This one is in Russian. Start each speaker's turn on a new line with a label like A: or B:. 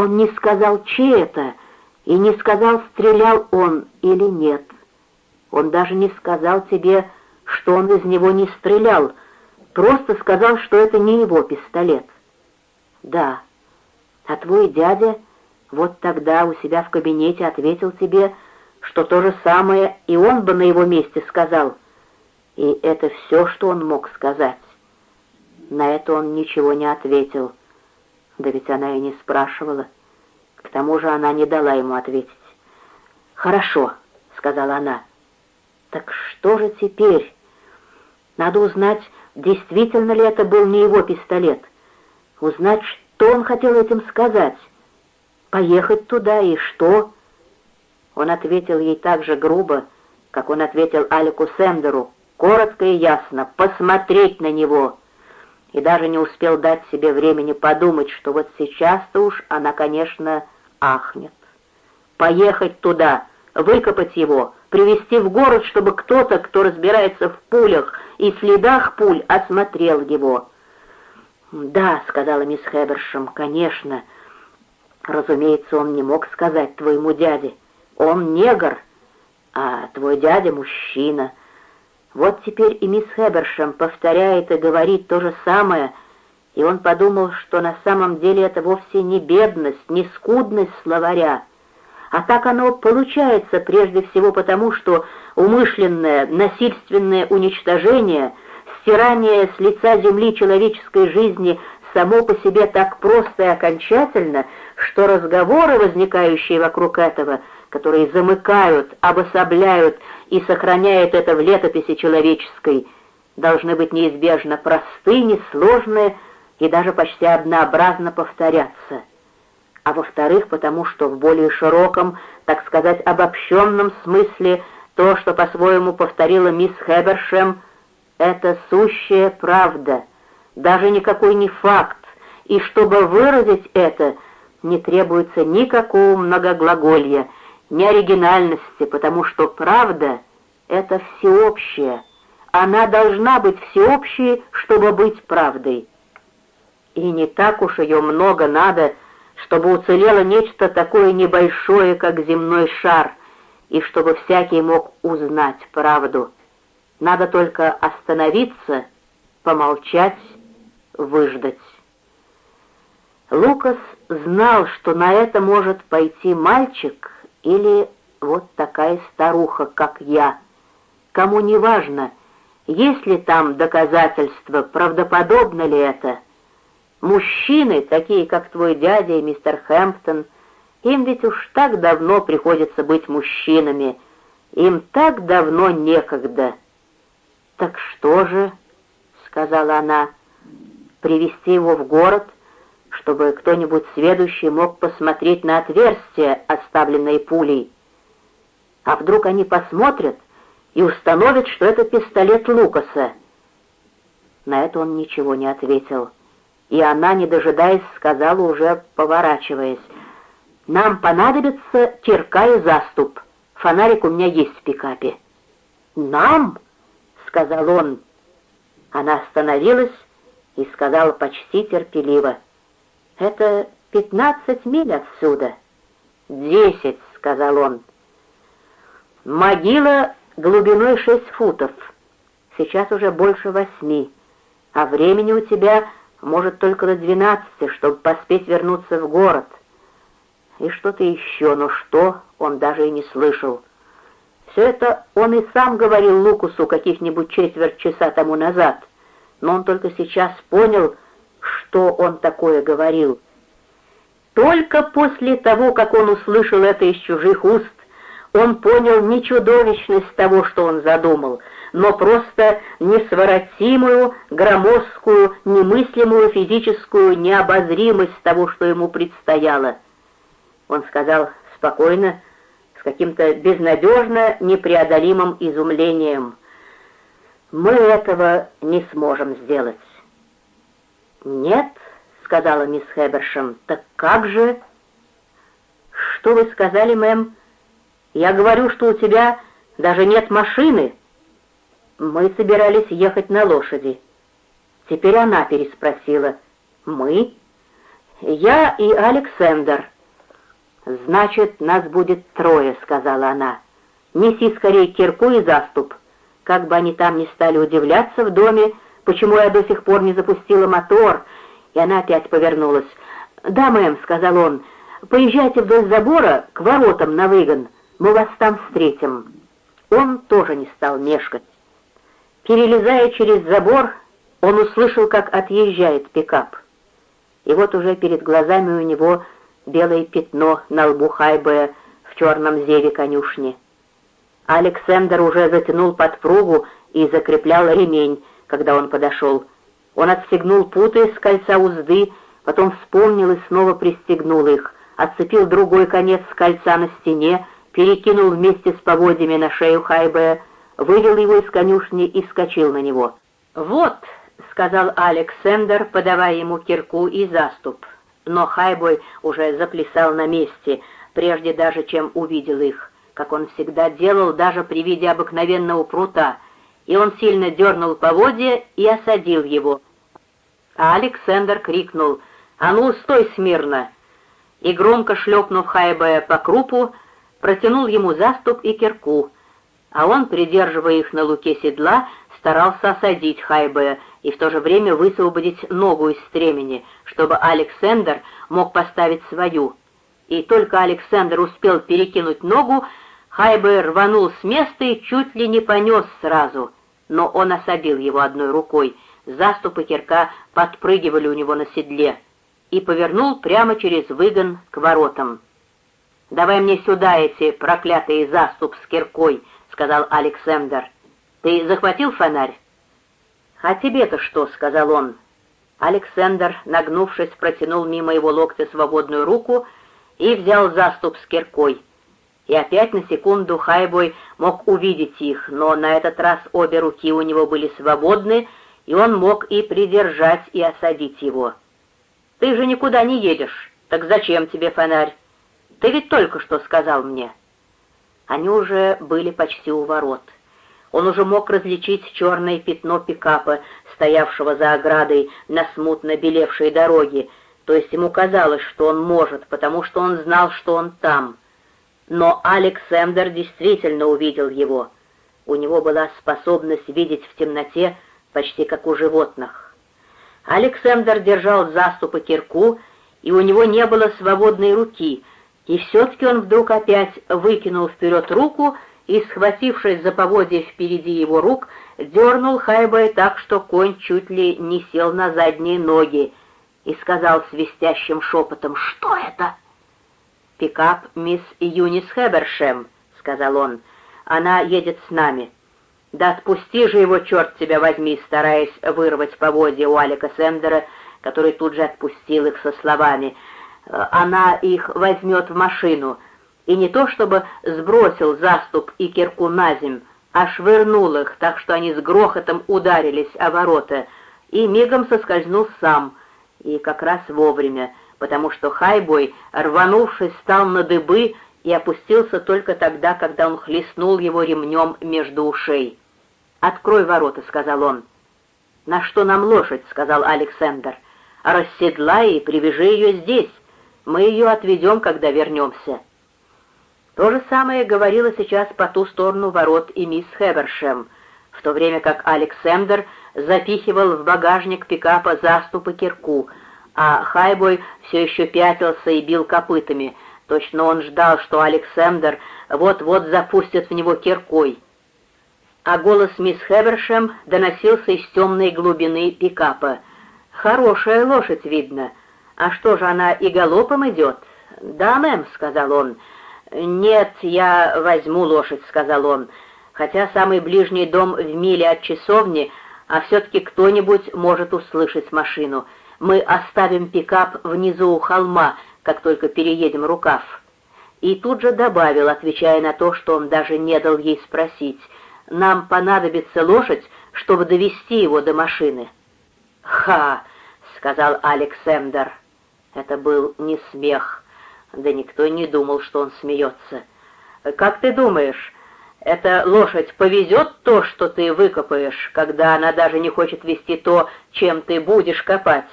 A: Он не сказал, чей это, и не сказал, стрелял он или нет. Он даже не сказал тебе, что он из него не стрелял, просто сказал, что это не его пистолет. Да, а твой дядя вот тогда у себя в кабинете ответил тебе, что то же самое и он бы на его месте сказал. И это все, что он мог сказать. На это он ничего не ответил. Да ведь она и не спрашивала. К тому же она не дала ему ответить. «Хорошо», — сказала она. «Так что же теперь? Надо узнать, действительно ли это был не его пистолет. Узнать, что он хотел этим сказать. Поехать туда и что?» Он ответил ей так же грубо, как он ответил Алику Сендеру, коротко и ясно, посмотреть на него — и даже не успел дать себе времени подумать, что вот сейчас-то уж она, конечно, ахнет. Поехать туда, выкопать его, привезти в город, чтобы кто-то, кто разбирается в пулях и следах пуль, осмотрел его. «Да», — сказала мисс Хебершем, — «конечно». Разумеется, он не мог сказать твоему дяде. Он негр, а твой дядя мужчина — вот теперь и мисс Хебершем повторяет и говорит то же самое, и он подумал, что на самом деле это вовсе не бедность, не скудность словаря, а так оно получается прежде всего потому, что умышленное, насильственное уничтожение, стирание с лица земли человеческой жизни само по себе так просто и окончательно, что разговоры, возникающие вокруг этого, которые замыкают, обособляют и сохраняют это в летописи человеческой, должны быть неизбежно просты, несложные и даже почти однообразно повторяться. А во-вторых, потому что в более широком, так сказать, обобщенном смысле то, что по-своему повторила мисс Хебершем, это сущая правда, даже никакой не факт, и чтобы выразить это, не требуется никакого многоглаголья, ни оригинальности, потому что правда — это всеобщее. Она должна быть всеобщей, чтобы быть правдой. И не так уж ее много надо, чтобы уцелело нечто такое небольшое, как земной шар, и чтобы всякий мог узнать правду. Надо только остановиться, помолчать, выждать. Лукас знал, что на это может пойти мальчик, или вот такая старуха, как я. Кому не важно, есть ли там доказательства, правдоподобно ли это. Мужчины, такие как твой дядя и мистер Хэмптон, им ведь уж так давно приходится быть мужчинами, им так давно некогда. «Так что же?» — сказала она. «Привести его в город?» Чтобы кто-нибудь сведущий мог посмотреть на отверстие, оставленное пулей. А вдруг они посмотрят и установят, что это пистолет Лукаса? На это он ничего не ответил. И она, не дожидаясь, сказала, уже поворачиваясь, «Нам понадобится кирка и заступ. Фонарик у меня есть в пикапе». «Нам?» — сказал он. Она остановилась и сказала почти терпеливо, — «Это пятнадцать миль отсюда». «Десять», — сказал он. «Могила глубиной шесть футов. Сейчас уже больше восьми, а времени у тебя может только до двенадцати, чтобы поспеть вернуться в город. И что-то еще, но что, он даже и не слышал. Все это он и сам говорил Лукусу каких-нибудь четверть часа тому назад, но он только сейчас понял, что он такое говорил. Только после того, как он услышал это из чужих уст, он понял не чудовищность того, что он задумал, но просто несворотимую, громоздкую, немыслимую физическую необозримость того, что ему предстояло. Он сказал спокойно, с каким-то безнадежно непреодолимым изумлением, «Мы этого не сможем сделать». «Нет», — сказала мисс Хебершем, — «так как же?» «Что вы сказали, мэм? Я говорю, что у тебя даже нет машины». Мы собирались ехать на лошади. Теперь она переспросила. «Мы?» «Я и Александр». «Значит, нас будет трое», — сказала она. «Неси скорее кирку и заступ. Как бы они там ни стали удивляться в доме, почему я до сих пор не запустила мотор». И она опять повернулась. «Да, мэм», — сказал он, — «поезжайте вдоль забора к воротам на выгон, мы вас там встретим». Он тоже не стал мешкать. Перелезая через забор, он услышал, как отъезжает пикап. И вот уже перед глазами у него белое пятно на лбу Хайбе в черном зеве конюшни. Александр уже затянул подпругу и закреплял ремень, когда он подошел. Он отстегнул путы с кольца узды, потом вспомнил и снова пристегнул их, отцепил другой конец с кольца на стене, перекинул вместе с поводьями на шею Хайбе, вывел его из конюшни и вскочил на него. «Вот», — сказал Александр, подавая ему кирку и заступ. Но Хайбой уже заплясал на месте, прежде даже чем увидел их, как он всегда делал даже при виде обыкновенного прута, и он сильно дернул поводья и осадил его. А Александр крикнул «А ну, стой смирно!» и, громко шлепнув Хайбая по крупу, протянул ему заступ и кирку, а он, придерживая их на луке седла, старался осадить Хайбая и в то же время высвободить ногу из стремени, чтобы Александр мог поставить свою. И только Александр успел перекинуть ногу, Хайбе рванул с места и чуть ли не понес сразу, но он осадил его одной рукой, заступы кирка подпрыгивали у него на седле, и повернул прямо через выгон к воротам. «Давай мне сюда эти проклятые заступ с киркой», — сказал Александр. «Ты захватил фонарь?» «А тебе-то что?» — сказал он. Александр, нагнувшись, протянул мимо его локтя свободную руку и взял заступ с киркой. И опять на секунду Хайбой мог увидеть их, но на этот раз обе руки у него были свободны, и он мог и придержать, и осадить его. «Ты же никуда не едешь, так зачем тебе фонарь? Ты ведь только что сказал мне». Они уже были почти у ворот. Он уже мог различить черное пятно пикапа, стоявшего за оградой на смутно белевшей дороге, то есть ему казалось, что он может, потому что он знал, что он там. Но Александр действительно увидел его. У него была способность видеть в темноте почти как у животных. Александр держал заступ и кирку, и у него не было свободной руки, и все-таки он вдруг опять выкинул вперед руку и, схватившись за поводья впереди его рук, дернул Хайбая так, что конь чуть ли не сел на задние ноги, и сказал свистящим шепотом «Что это?» «Пикап мисс Юнис Хебершем», — сказал он. «Она едет с нами». «Да отпусти же его, черт тебя возьми!» стараясь вырвать поводья у Алика Сендера, который тут же отпустил их со словами «Она их возьмет в машину», и не то чтобы сбросил заступ и кирку на земь, а швырнул их, так что они с грохотом ударились о ворота, и мигом соскользнул сам, и как раз вовремя, потому что Хайбой, рванувшись, стал на дыбы и опустился только тогда, когда он хлестнул его ремнем между ушей. «Открой ворота», — сказал он. «На что нам лошадь?» — сказал Александр. «Расседлай и привяжи ее здесь. Мы ее отведем, когда вернемся». То же самое говорила сейчас по ту сторону ворот и мисс Хевершем, в то время как Александр запихивал в багажник пикапа заступ и кирку, а Хайбой все еще пятился и бил копытами. Точно он ждал, что Александр вот-вот запустит в него киркой. А голос мисс Хевершем доносился из темной глубины пикапа. «Хорошая лошадь, видно. А что же она и галопом идет?» «Да, мэм», — сказал он, — «Нет, я возьму лошадь», — сказал он, «хотя самый ближний дом в миле от часовни, а все-таки кто-нибудь может услышать машину. Мы оставим пикап внизу у холма, как только переедем рукав». И тут же добавил, отвечая на то, что он даже не дал ей спросить, «Нам понадобится лошадь, чтобы довести его до машины». «Ха!» — сказал Александр. Это был не смех, да никто не думал, что он смеется. «Как ты думаешь, эта лошадь повезет то, что ты выкопаешь, когда она даже не хочет вести то, чем ты будешь копать?»